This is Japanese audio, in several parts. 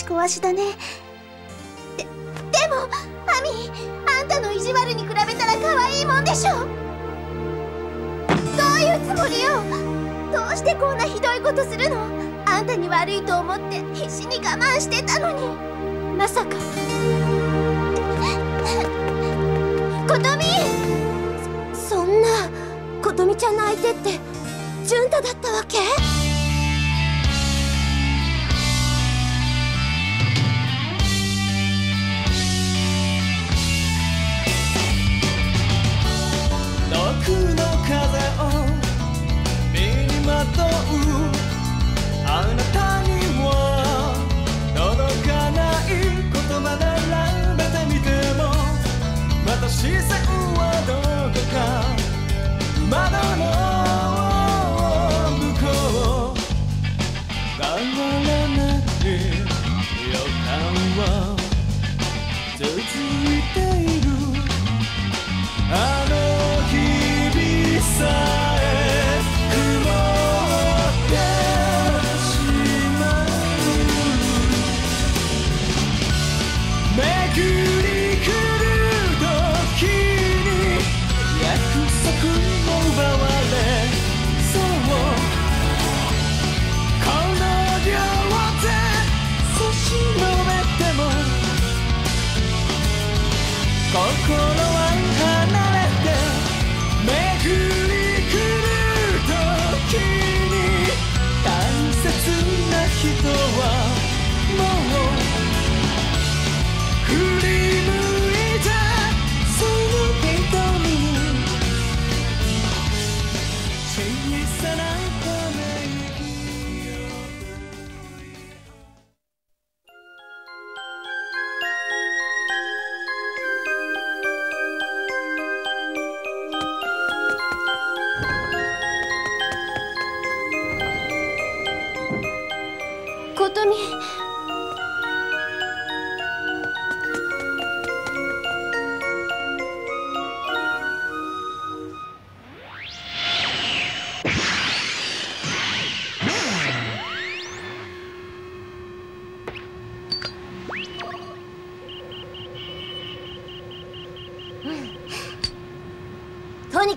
ち壊しだね。ででもアミあんたの意地悪に比べたら可愛いもんでしょ。どういうつもりよ。どうしてこんなひどいことするの。あんたに悪いと思って必死に我慢してたのに。まさか。琴美。そそんな琴美ちゃんの相手って純太だったわけ？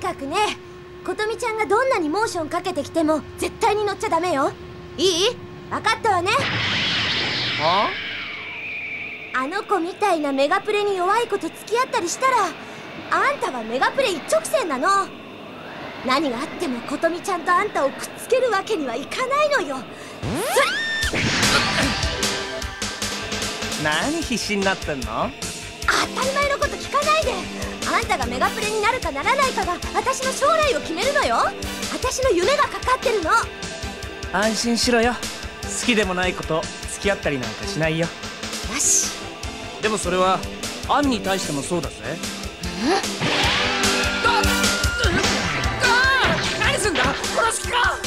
かくね琴美ちゃんがどんなにモーションかけてきても絶対に乗っちゃダメよ。いい？分かったわね。は？あの子みたいなメガプレに弱い子と付き合ったりしたらあんたはメガプレ一直線なの。何があっても琴美ちゃんとあんたをくっつけるわけにはいかないのよ。何必死になってんの？当たり前のこと聞かないであんたがメガプレになるかならないかが私の将来を決めるのよ。私の夢がかかってるの。安心しろよ。好きでもない子と付き合ったりなんかしないよ。よし。でもそれはアンに対してもそうだぜ。何すんだ殺す気か？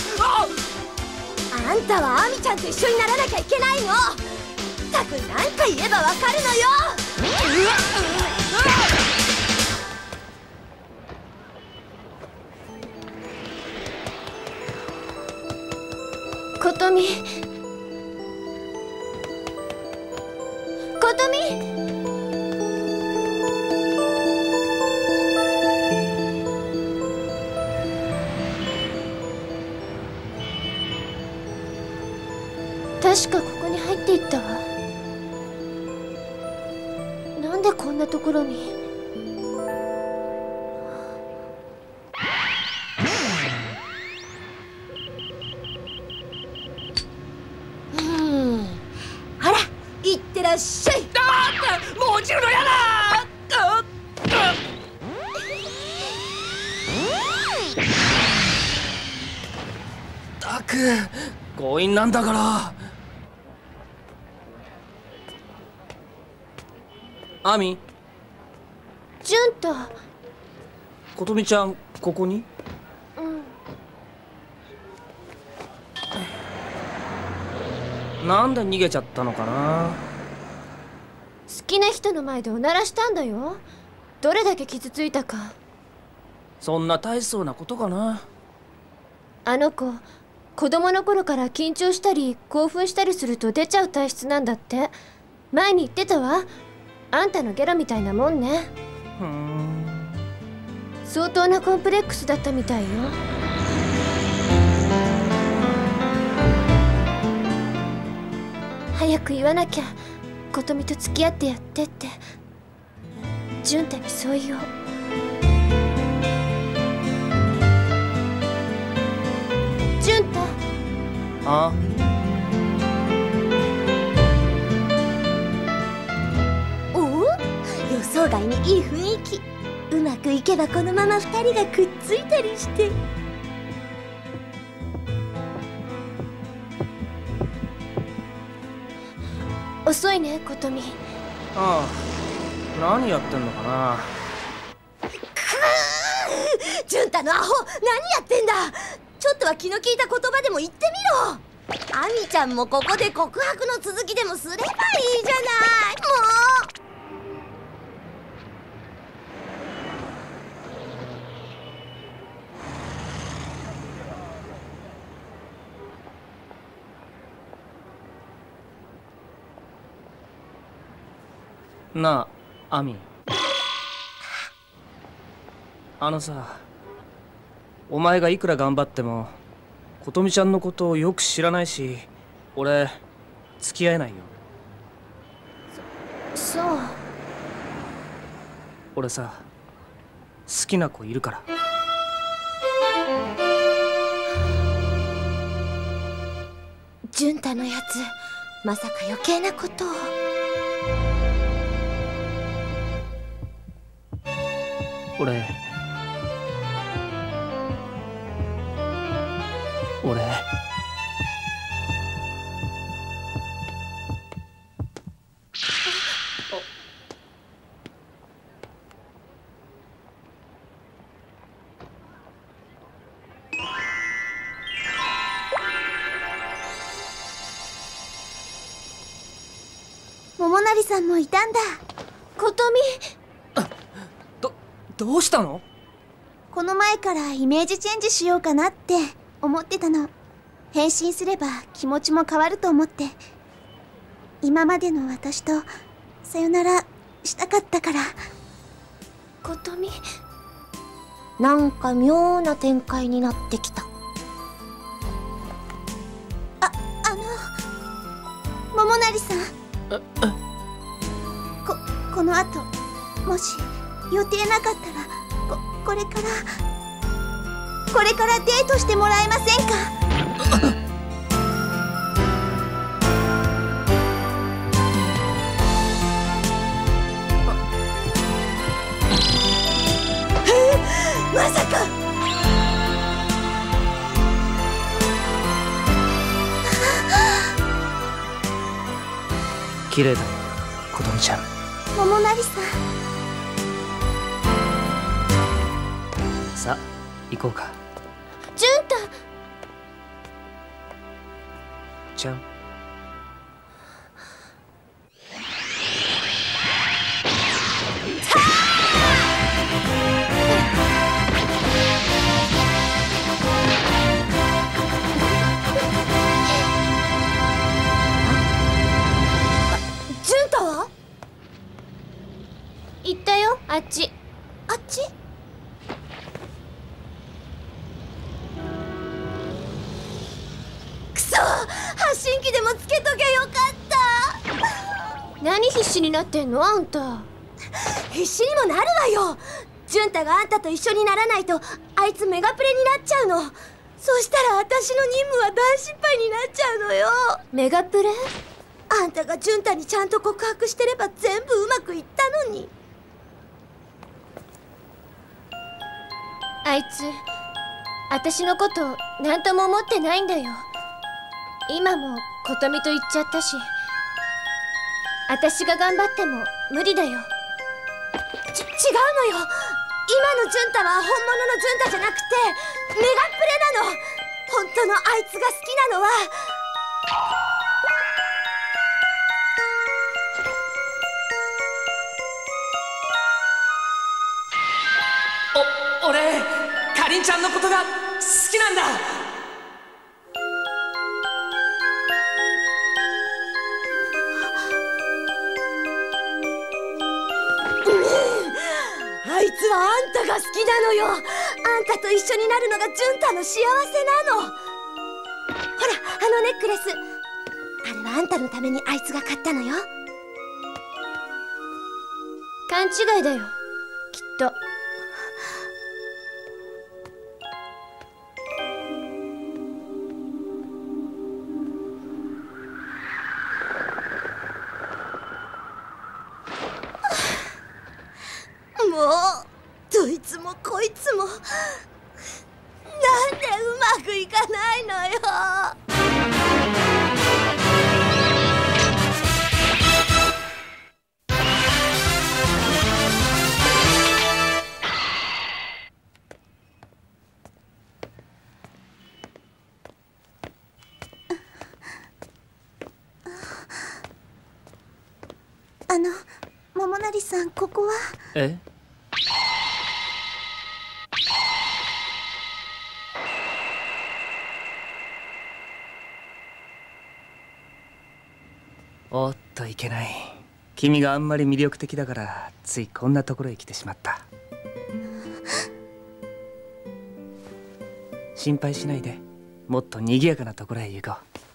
あんたはアミちゃんと一緒にならなきゃいけないの。ったく何回言えばわかるのよ。琴美琴っしゃい。だってもう落ちるのやだったく強引なんだから。アミ。純太琴美ちゃんここに？うん。なんで逃げちゃったのかな。好きな人の前でおならしたんだよ。どれだけ傷ついたか。そんな大層なことかな。あの子子供の頃から緊張したり興奮したりすると出ちゃう体質なんだって。前に言ってたわ。あんたのゲロみたいなもんね。ふーん。相当なコンプレックスだったみたいよ。早く言わなきゃ琴美と付き合ってやってって。潤太にそう言おう。潤太。あおお予想外にいい雰囲気。うまくいけばこのまま二人がくっついたりして遅いね琴美。ああ何やってんのかな。潤太のアホ何やってんだ。ちょっとは気の利いた言葉でも言ってみろ。アミちゃんもここで告白の続きでもすればいいじゃない。もなあアミ。あのさお前がいくら頑張っても琴美ちゃんのことをよく知らないし俺付き合えないよ。そう。俺さ好きな子いるから。う潤太のやつまさか余計なことを俺俺桃成さんもいたんだ。琴美。どどうしたの？この前からイメージチェンジしようかなって思ってたの。変身すれば気持ちも変わると思って。今までの私とさよならしたかったから。琴美。なんか妙な展開になってきた。ああの桃成さん。ここの後もし予定なかったらここれからこれからデートしてもらえませんか？まさか！綺麗だよ琴美ちゃん。桃成さんこうかのあんた。必死にもなるわよ。潤太があんたと一緒にならないとあいつメガプレになっちゃうの。そしたら私の任務は大失敗になっちゃうのよ。メガプレ？あんたが潤太にちゃんと告白してれば全部うまくいったのに。あいつ私のこと何とも思ってないんだよ。今も琴美と言っちゃったし私が頑張っても無理だよ。ち違うのよ。今の潤太は本物の潤太じゃなくてメガプレなの。本当のあいつが好きなのは。お俺かりんちゃんのことが好きなんだ。実はあんたが好きなのよ。あんたと一緒になるのが純太の幸せなの。ほらあのネックレス。あれはあんたのためにあいつが買ったのよ。勘違いだよ。さんここは？え？おっといけない。君があんまり魅力的だからついこんなところへ来てしまった。心配しないで。もっと賑やかなところへ行こい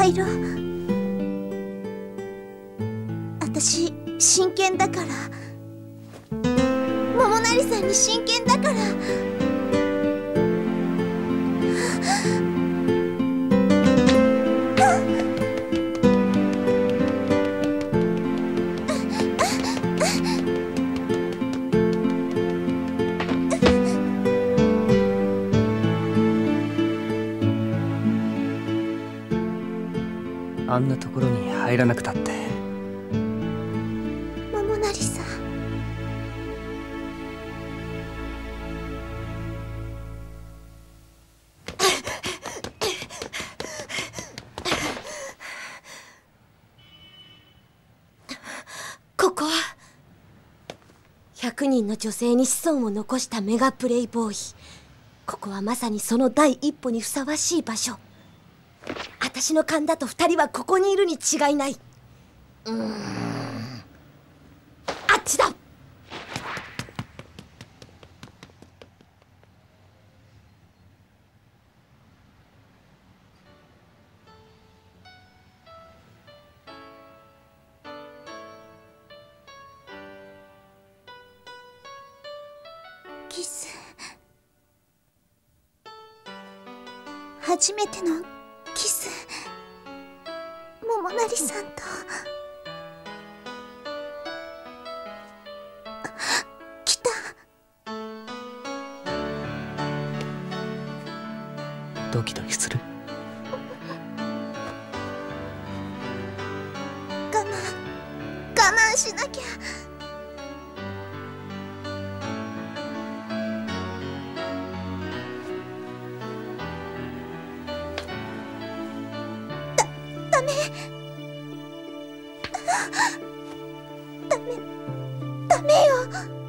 入ろう。私真剣だから。桃成さんに真剣だから。んなところに入らなくたって。桃成さん。ここは。100人の女性に子孫を残したメガプレイボーイ。ここはまさにその第一歩にふさわしい場所。私の勘だと2人はここにいるに違いない。うーん。あっちだ。キス。初めてのキス桃成さんと。来た。ドキドキする。我慢我慢しなきゃ。だダメダメダメよ。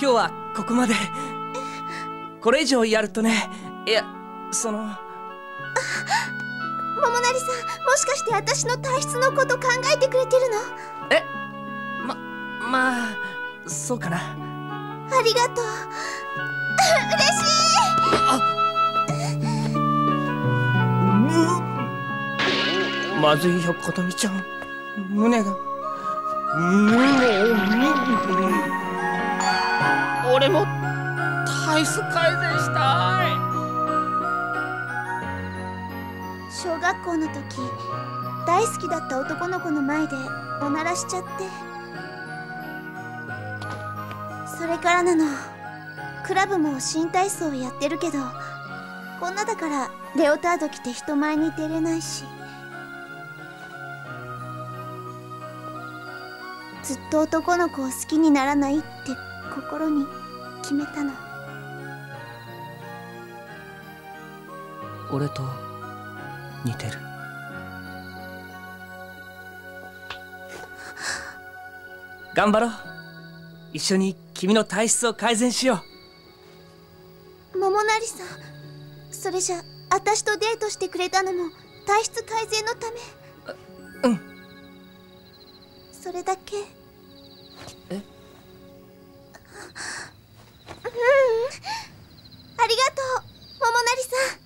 今日はここまで。これ以上やるとね。いやその。桃成さんもしかして私の体質のこと考えてくれてるの？え？ままあそうかな。ありがとう。嬉しまずいよ琴美ちゃん胸が俺も体質改善した。い小学校の時大好きだった男の子の前でおならしちゃって。それからなの。クラブも新体操やってるけどこんなだからレオタード着て人前に出れないし。ずっと男の子を好きにならないって心に。決めたの。俺と似てる。頑張ろう。一緒に君の体質を改善しよ桃成さんそれじゃ私とデートしてくれたのも体質改善のため。うん。それだけ。え？うんありがとう桃成さん。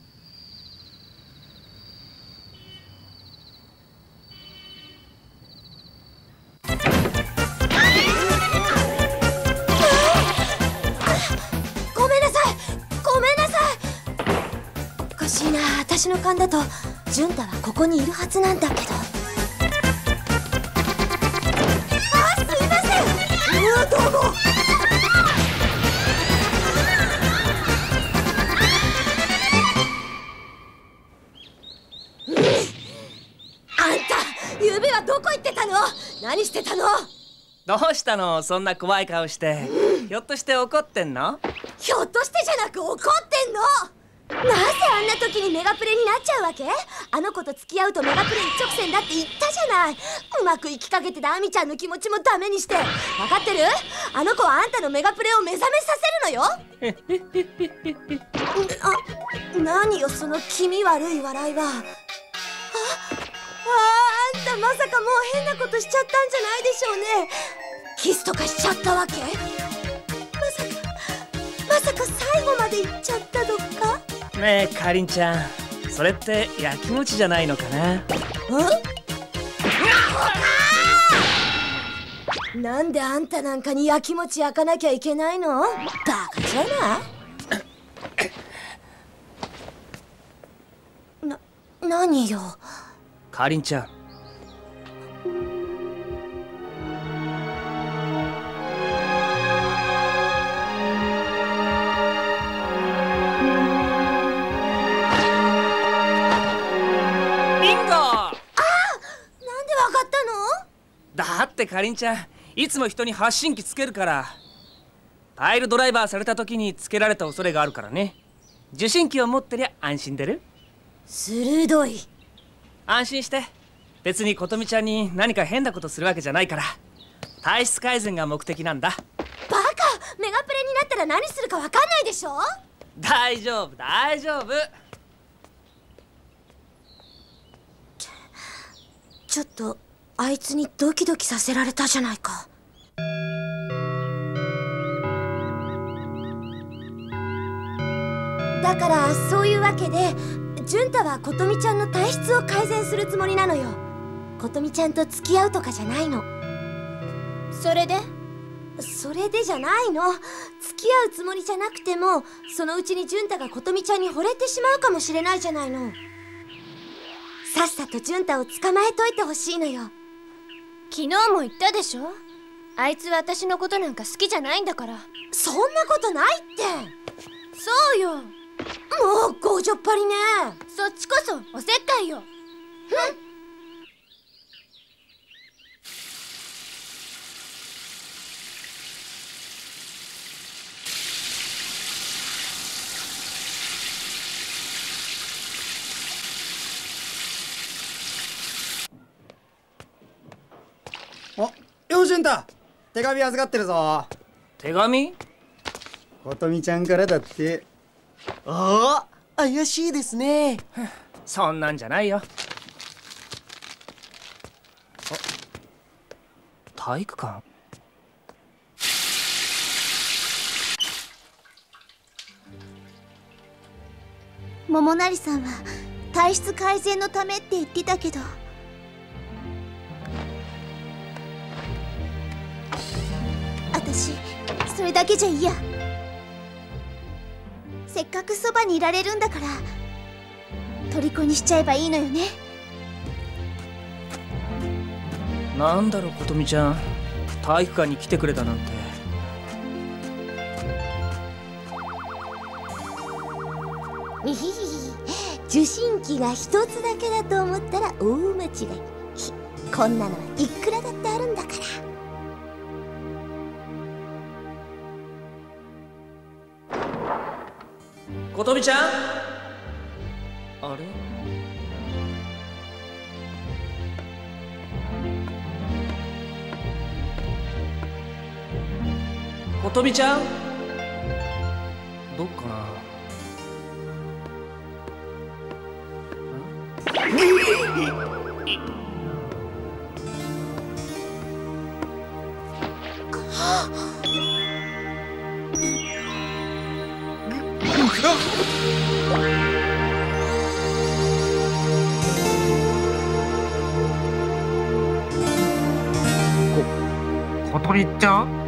ごめんなさい。ごめんなさい。おかしいな。私の勘だと純太はここにいるはずなんだけど。どうしたの？そんな怖い顔して。ひょっとして怒ってんの？ひょっとしてじゃなく怒ってんの？なぜあんな時にメガプレになっちゃうわけ？あの子と付き合うとメガプレ一直線だって言ったじゃない。うまくいきかけてたアミちゃんの気持ちもダメにして。分かってる？あの子はあんたのメガプレを目覚めさせるのよ。あ何よその気味悪い笑いはあああんたまさかもう変なことしちゃったんじゃないでしょうね。キスとかしちゃったわけ？まさかまさか最後まで行っちゃったとか？ねえかりんちゃんそれってやきもちじゃないのかな？うんなんであんたなんかにやきもち焼かなきゃいけないの？バカじゃない？な何よ？かりんちゃん。ビンゴ！なんでわかったの？だってかりんちゃんいつも人に発信機つけるから。パイルドライバーされた時につけられた恐れがあるからね。受信機を持ってりゃ安心でる。鋭い安心して。別に琴美ちゃんに何か変なことするわけじゃないから。体質改善が目的なんだ。バカ！メガプレになったら何するかわかんないでしょ？大丈夫大丈夫。ちょっとあいつにドキドキさせられたじゃないか。だからそういうわけで純太は琴美ちゃんの体質を改善するつもりなのよ。琴美ちゃんと付き合うとかじゃないの。それで？それでじゃないの。付き合うつもりじゃなくてもそのうちに純太が琴美ちゃんに惚れてしまうかもしれないじゃないの。さっさと純太を捕まえといてほしいのよ。昨日も言ったでしょ？あいつは私のことなんか好きじゃないんだから。そんなことないって。そうよもう強情っぱりね。そっちこそおせっかいよ。あよしゅんた手紙預かってるぞ。手紙？ことみちゃんからだってああ怪しいですね。そんなんじゃないよ。あ体育館。桃成さんは体質改善のためって言ってたけど。私それだけじゃ嫌。せっかくそばにいられるんだから虜にしちゃえばいいのよね。なんだろ琴美ちゃん。体育館に来てくれたなんて。みひ受信機が一つだけだと思ったら大間違い。ひこんなのはいくら琴美ちゃん？あれ？琴美ちゃん？どっかなことりちゃん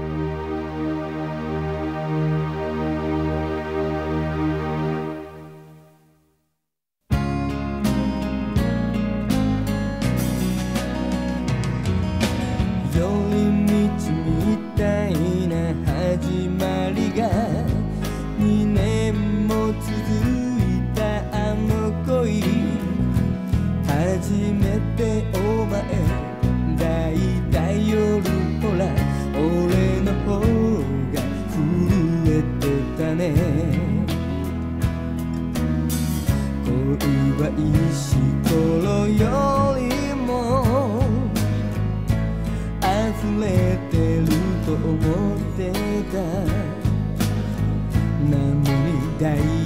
に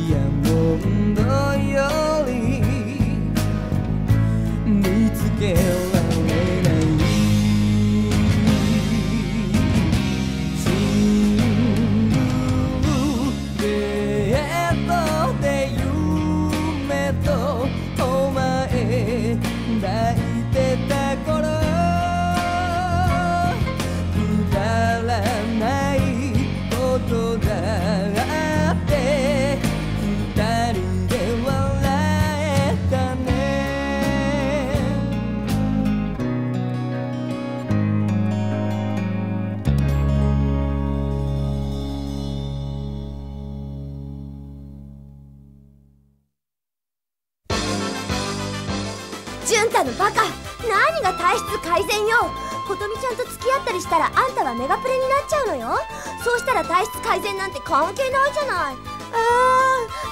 バカ何が体質改善よ。琴美ちゃんと付き合ったりしたらあんたはメガプレになっちゃうのよ。そうしたら体質改善なんて関係ないじゃない。あ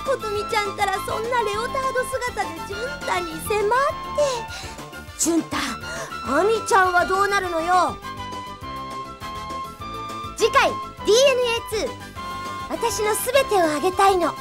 ー琴美ちゃんったらそんなレオタード姿で純太に迫って。純太亜美ちゃんはどうなるのよ。次回 DNA2 私の全てをあげたいの。